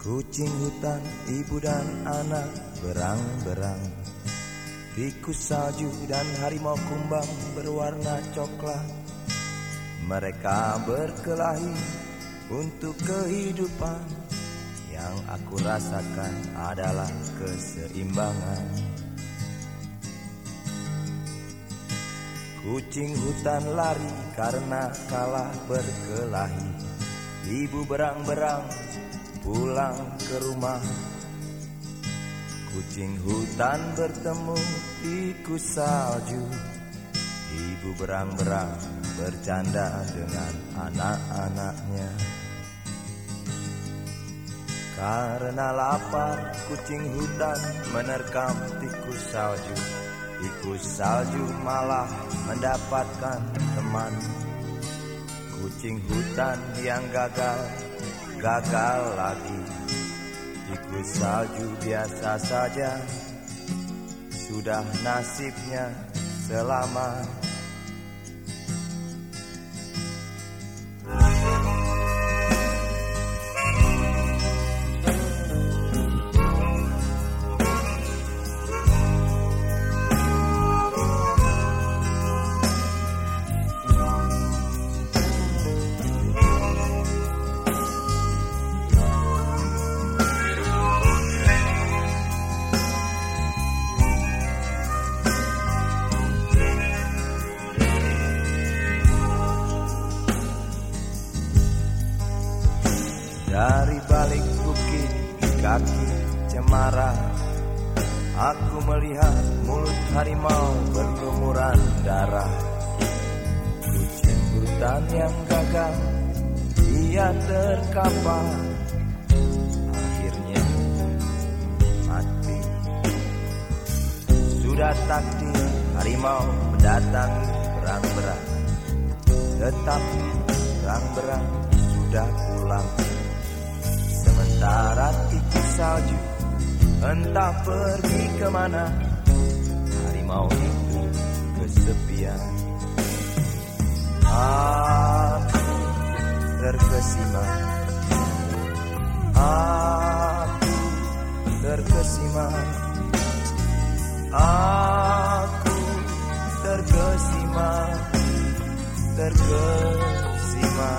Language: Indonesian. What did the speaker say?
Kucing hutan, ibu dan anak berang-berang. Tikus salju dan harimau kumbang berwarna coklat. Mereka berkelahi untuk kehidupan. Yang aku rasakan adalah keseimbangan. Kucing hutan lari karena kalah berkelahi. Ibu berang-berang pulang ke rumah. Kucing hutan bertemu tikus salju Ibu berang-berang bercanda dengan anak-anaknya. Karena lapar kucing hutan menerkam tikus salju Tikus salju malah mendapatkan teman. Kucing hutan yang gagal gagal lagi. Tikus salju biasa saja. Sudah nasibnya selamat Dari balik bukit kaki cemara. Aku melihat mulut harimau berlumuran darah. Kucing hutan yang gagal Dia terkapar. Akhirnya mati. Sudah takdir harimau mendatangi berang-berang Tetapi berang-berang sudah pulang salju. Entah pergi ke mana Harimau itu kesepian. Aku terkesima. Aku terkesima. Aku terkesima. Terkesima